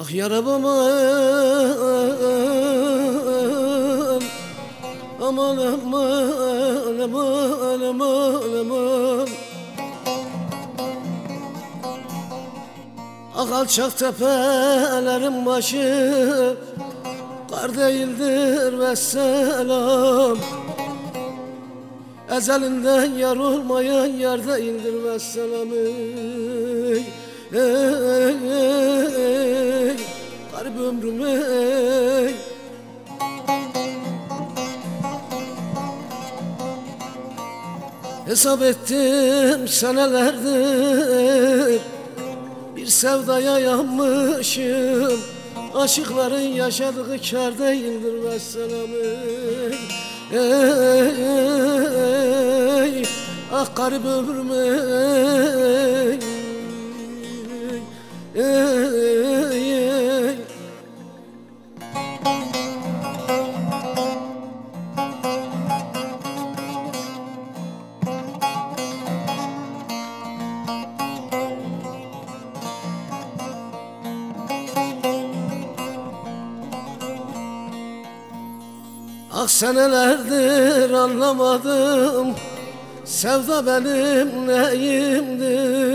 Ah yarabam aman Aman aman aman aman. Ah alçak tepelerin başı Kar değildir ve selam. Ezelinden yar olmayan yar değildir ve selam. Ey, ey, ey, Garip ömrüm ey Hesap ettim senelerdir Bir sevdaya yanmışım Aşıkların yaşadığı kar değildir vesselam ey, ey, Ah garip ömrüm ey, Ah senelerdir anlamadım. Sevda benim neyimdir?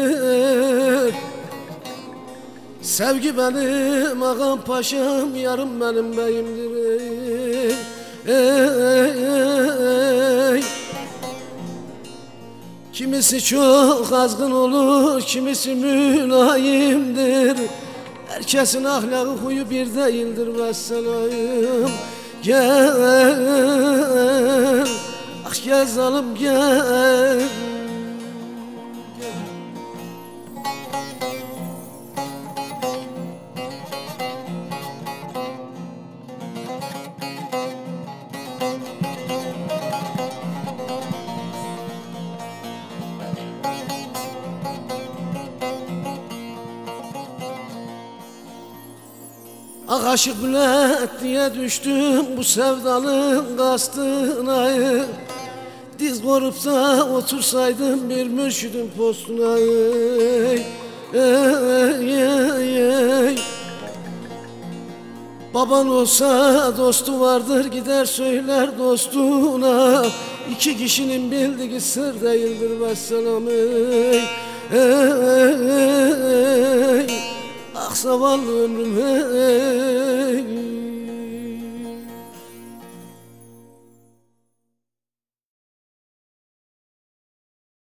Sevgi benim ağam paşam Yarım benim beyimdir. Ey, ey, ey. Kimisi çok azgın olur Kimisi mülayimdir. Herkesin ahlakı huyu bir değildir Vesselam Gel. Ah gel zalim gel Ah aşık Bülent diye düştüm bu sevdanın kastına Diz korup da otursaydım bir mürşidin postuna ey, ey, ey, ey. Baban olsa dostu vardır gider söyler dostuna İki kişinin bildiği sır değildir vesselam ey, ey, ey, ey. Zavallı ömrüm ey